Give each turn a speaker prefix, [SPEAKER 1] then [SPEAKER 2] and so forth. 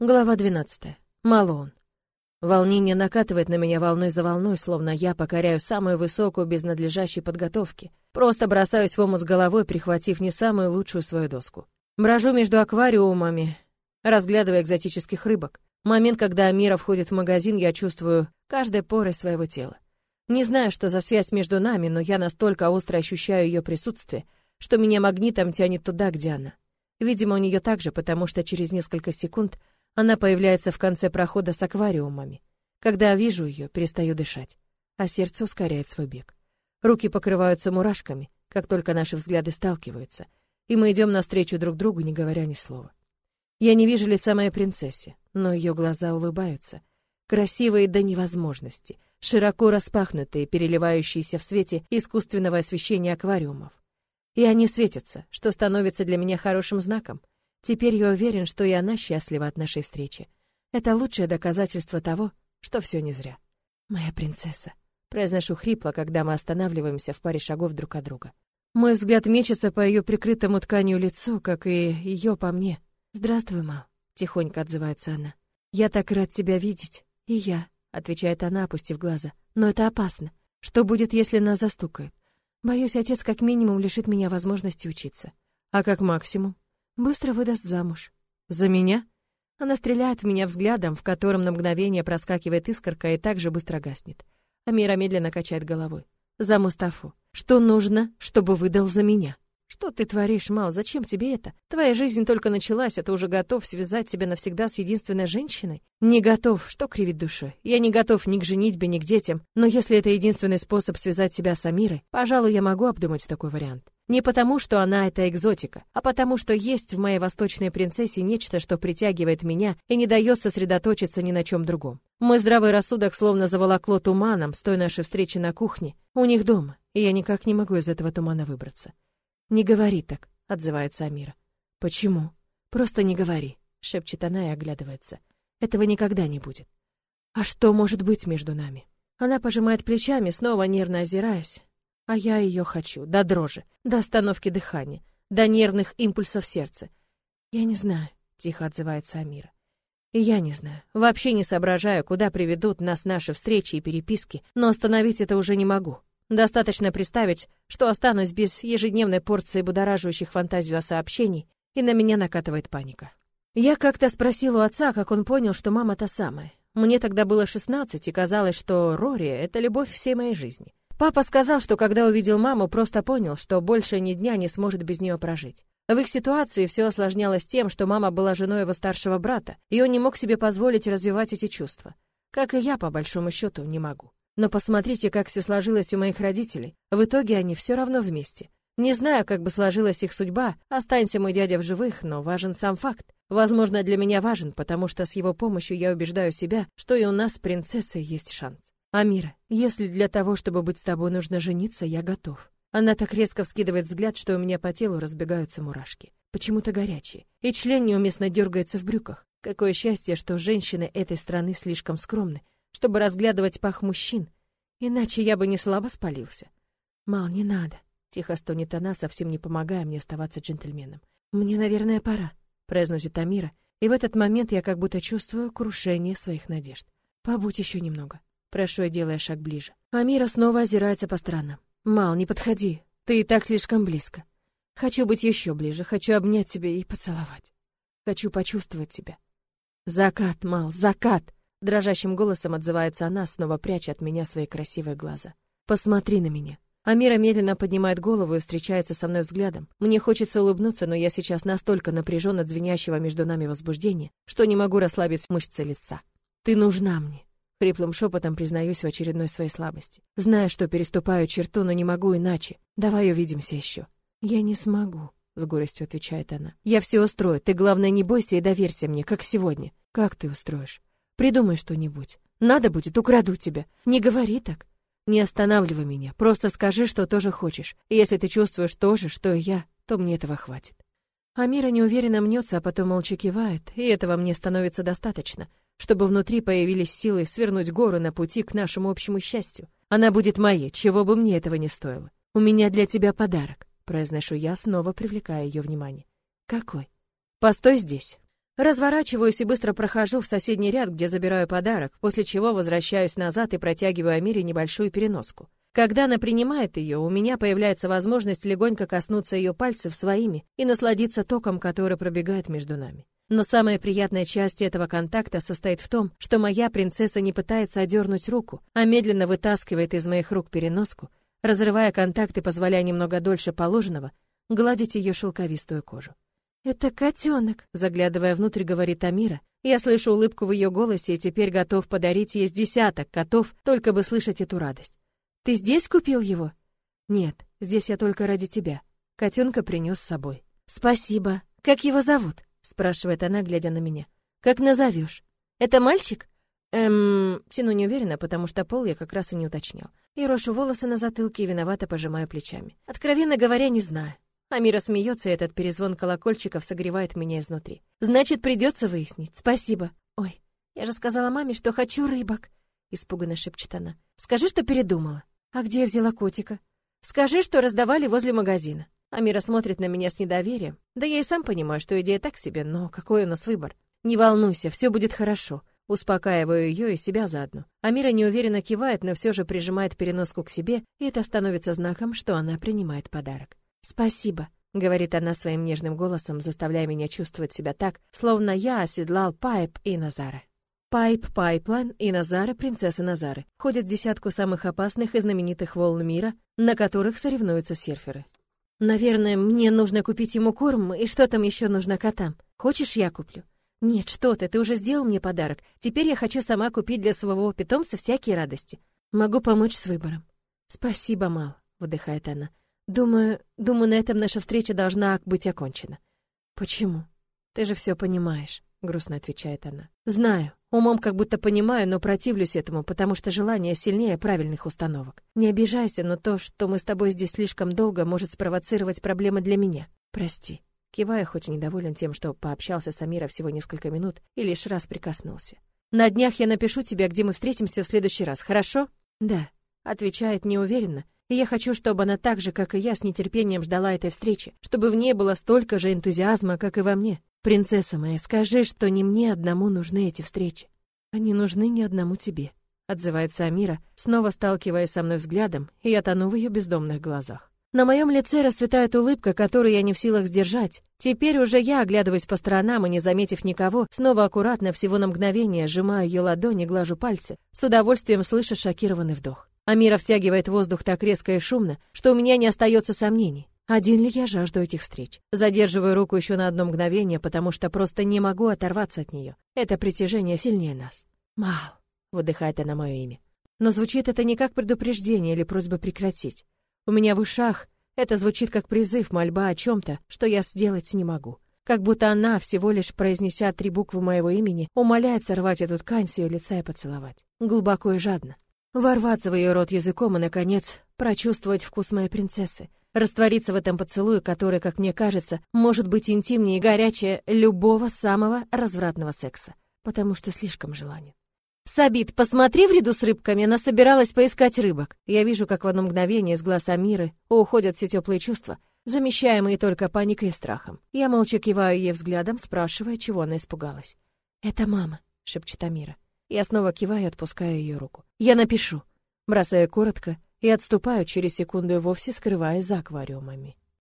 [SPEAKER 1] Глава 12. Малон. Волнение накатывает на меня волной за волной, словно я покоряю самую высокую без надлежащей подготовки. Просто бросаюсь в омут с головой, прихватив не самую лучшую свою доску. Брожу между аквариумами, разглядывая экзотических рыбок. Момент, когда Амира входит в магазин, я чувствую каждой порой своего тела. Не знаю, что за связь между нами, но я настолько остро ощущаю ее присутствие, что меня магнитом тянет туда, где она. Видимо, у нее так же, потому что через несколько секунд она появляется в конце прохода с аквариумами. Когда вижу ее, перестаю дышать, а сердце ускоряет свой бег. Руки покрываются мурашками, как только наши взгляды сталкиваются, и мы идем навстречу друг другу, не говоря ни слова. Я не вижу лица моей принцессы, но ее глаза улыбаются, красивые до невозможности, широко распахнутые, переливающиеся в свете искусственного освещения аквариумов. И они светятся, что становится для меня хорошим знаком — Теперь я уверен, что и она счастлива от нашей встречи. Это лучшее доказательство того, что все не зря. Моя принцесса, произношу хрипло, когда мы останавливаемся в паре шагов друг от друга. Мой взгляд мечется по ее прикрытому тканью лицу, как и ее по мне. Здравствуй, Мал, тихонько отзывается она. Я так рад тебя видеть. И я, отвечает она, опустив глаза. Но это опасно. Что будет, если нас застукают? Боюсь, отец как минимум лишит меня возможности учиться. А как максимум? Быстро выдаст замуж. За меня? Она стреляет в меня взглядом, в котором на мгновение проскакивает искорка и также быстро гаснет. Амира медленно качает головой. За Мустафу. Что нужно, чтобы выдал за меня? Что ты творишь, Мал? Зачем тебе это? Твоя жизнь только началась, а ты уже готов связать себя навсегда с единственной женщиной? Не готов, что кривит душой. Я не готов ни к женитьбе, ни к детям, но если это единственный способ связать себя с Амирой, пожалуй, я могу обдумать такой вариант. Не потому, что она это экзотика, а потому, что есть в моей восточной принцессе нечто, что притягивает меня и не дает сосредоточиться ни на чем другом. Мой здравый рассудок словно заволокло туманом с той нашей встречи на кухне, у них дома, и я никак не могу из этого тумана выбраться. «Не говори так», — отзывается Амира. «Почему?» «Просто не говори», — шепчет она и оглядывается. «Этого никогда не будет». «А что может быть между нами?» Она пожимает плечами, снова нервно озираясь. А я ее хочу, до дрожи, до остановки дыхания, до нервных импульсов сердца. «Я не знаю», — тихо отзывается Амира. И я не знаю, вообще не соображаю, куда приведут нас наши встречи и переписки, но остановить это уже не могу. Достаточно представить, что останусь без ежедневной порции будоражащих фантазию о сообщений, и на меня накатывает паника. Я как-то спросил у отца, как он понял, что мама та самая. Мне тогда было 16, и казалось, что Рори — это любовь всей моей жизни. Папа сказал, что когда увидел маму, просто понял, что больше ни дня не сможет без нее прожить. В их ситуации все осложнялось тем, что мама была женой его старшего брата, и он не мог себе позволить развивать эти чувства. Как и я, по большому счету, не могу. Но посмотрите, как все сложилось у моих родителей. В итоге они все равно вместе. Не знаю, как бы сложилась их судьба, останься мой дядя в живых, но важен сам факт. Возможно, для меня важен, потому что с его помощью я убеждаю себя, что и у нас с принцессой есть шанс. Амира, если для того, чтобы быть с тобой, нужно жениться, я готов. Она так резко вскидывает взгляд, что у меня по телу разбегаются мурашки. Почему-то горячие. И член неуместно дергается в брюках. Какое счастье, что женщины этой страны слишком скромны, чтобы разглядывать пах мужчин, иначе я бы не слабо спалился. Мал, не надо, тихо стонет она, совсем не помогая мне оставаться джентльменом. Мне, наверное, пора, произносит Амира, и в этот момент я как будто чувствую крушение своих надежд. Побудь еще немного. Прошу я, делая шаг ближе. Амира снова озирается по сторонам. Мал, не подходи. Ты и так слишком близко. Хочу быть еще ближе, хочу обнять тебя и поцеловать. Хочу почувствовать тебя. Закат, Мал, закат. Дрожащим голосом отзывается она, снова пряча от меня свои красивые глаза. «Посмотри на меня». Амира медленно поднимает голову и встречается со мной взглядом. Мне хочется улыбнуться, но я сейчас настолько напряжен от звенящего между нами возбуждения, что не могу расслабить мышцы лица. «Ты нужна мне». Хриплым шепотом признаюсь в очередной своей слабости. Знаю, что переступаю черту, но не могу иначе. Давай увидимся еще. Я не смогу, с горестью отвечает она. Я все устрою. Ты главное не бойся и доверься мне, как сегодня. Как ты устроишь? Придумай что-нибудь. Надо будет, украду тебя. Не говори так. Не останавливай меня. Просто скажи, что тоже хочешь. Если ты чувствуешь то же, что и я, то мне этого хватит. Амира неуверенно мнется, а потом молча кивает, и этого мне становится достаточно, чтобы внутри появились силы свернуть гору на пути к нашему общему счастью. Она будет моей, чего бы мне этого не стоило. У меня для тебя подарок, произношу я, снова привлекая ее внимание. Какой? Постой здесь. Разворачиваюсь и быстро прохожу в соседний ряд, где забираю подарок, после чего возвращаюсь назад и протягиваю Амире небольшую переноску. Когда она принимает ее, у меня появляется возможность легонько коснуться ее пальцев своими и насладиться током, который пробегает между нами. Но самая приятная часть этого контакта состоит в том, что моя принцесса не пытается одернуть руку, а медленно вытаскивает из моих рук переноску, разрывая контакт и позволяя немного дольше положенного гладить ее шелковистую кожу. «Это котенок», — заглядывая внутрь, говорит Амира. Я слышу улыбку в ее голосе и теперь готов подарить ей десяток котов, только бы слышать эту радость. «Ты здесь купил его?» «Нет, здесь я только ради тебя. Котенка принес с собой». «Спасибо. Как его зовут?» спрашивает она, глядя на меня. Как назовешь? Это мальчик? Эм, тяну неуверенно, потому что пол я как раз и не уточнял. И рошу волосы на затылке и виновато пожимаю плечами. Откровенно говоря, не знаю. Амира смеется, и этот перезвон колокольчиков согревает меня изнутри. Значит, придется выяснить. Спасибо. Ой, я же сказала маме, что хочу рыбок. Испуганно шепчет она. Скажи, что передумала. А где я взяла котика? Скажи, что раздавали возле магазина. Амира смотрит на меня с недоверием. Да я и сам понимаю, что идея так себе, но какой у нас выбор? Не волнуйся, все будет хорошо. Успокаиваю ее и себя заодно. Амира неуверенно кивает, но все же прижимает переноску к себе, и это становится знаком, что она принимает подарок. «Спасибо», — говорит она своим нежным голосом, заставляя меня чувствовать себя так, словно я оседлал Пайп и Назара. Пайп Пайплайн и Назара, принцесса Назары, ходят в десятку самых опасных и знаменитых волн мира, на которых соревнуются серферы. Наверное, мне нужно купить ему корм, и что там еще нужно котам? Хочешь, я куплю? Нет, что ты, ты уже сделал мне подарок. Теперь я хочу сама купить для своего питомца всякие радости. Могу помочь с выбором. Спасибо, Мал, выдыхает она. Думаю, думаю, на этом наша встреча должна быть окончена. Почему? Ты же все понимаешь, грустно отвечает она. Знаю, Умом как будто понимаю, но противлюсь этому, потому что желание сильнее правильных установок. Не обижайся, но то, что мы с тобой здесь слишком долго, может спровоцировать проблемы для меня. Прости. Кивая, хоть и недоволен тем, что пообщался с Амира всего несколько минут и лишь раз прикоснулся. На днях я напишу тебе, где мы встретимся в следующий раз, хорошо? Да, отвечает неуверенно. И я хочу, чтобы она так же, как и я, с нетерпением ждала этой встречи, чтобы в ней было столько же энтузиазма, как и во мне. Принцесса моя, скажи, что не мне одному нужны эти встречи. Они нужны не одному тебе, отзывается Амира, снова сталкиваясь со мной взглядом, и я тону в ее бездомных глазах. На моем лице расцветает улыбка, которую я не в силах сдержать. Теперь уже я, оглядываясь по сторонам и не заметив никого, снова аккуратно, всего на мгновение, сжимаю ее ладони, глажу пальцы, с удовольствием слыша шокированный вдох. Амира втягивает воздух так резко и шумно, что у меня не остается сомнений. Один ли я жажду этих встреч? Задерживаю руку еще на одно мгновение, потому что просто не могу оторваться от нее. Это притяжение сильнее нас. Мал, выдыхает она мое имя. Но звучит это не как предупреждение или просьба прекратить. У меня в ушах это звучит как призыв, мольба о чем-то, что я сделать не могу. Как будто она, всего лишь произнеся три буквы моего имени, умоляет сорвать эту ткань с ее лица и поцеловать. Глубоко и жадно. Ворваться в ее рот языком и, наконец, прочувствовать вкус моей принцессы раствориться в этом поцелуе, который, как мне кажется, может быть интимнее и горячее любого самого развратного секса, потому что слишком желанен. «Сабит, посмотри в ряду с рыбками, она собиралась поискать рыбок. Я вижу, как в одно мгновение из глаз Амиры уходят все теплые чувства, замещаемые только паникой и страхом. Я молча киваю ей взглядом, спрашивая, чего она испугалась. «Это мама», — шепчет Амира. Я снова киваю и отпускаю ее руку. «Я напишу», бросаю коротко и отступаю через секунду и вовсе скрываясь за аквариумами.